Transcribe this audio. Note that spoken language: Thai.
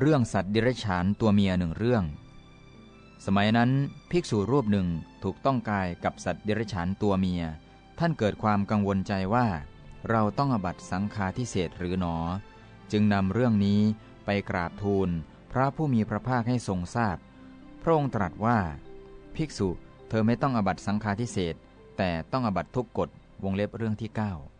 เรื่องสัตว์ดิรัจฉานตัวเมียหนึ่งเรื่อง สมัยนั้นภิกษุรูปหนึ่งถูกต้องกายกับสัตว์ดิรัจฉานตัวเมีย ท่านเกิดความกังวลใจว่า เราต้องอบัตสังฆาทิเศษหรือหนอ จึงนำเรื่องนี้ไปกราบทูล พระผู้มีพระภาคให้ทรงทราบพระองค์ตรัสว่า ภิกษุเธอไม่ต้องอบัตสังฆาทิเศษแต่ต้องอบัตทุกกฎวงเล็บเรื่องที่ 9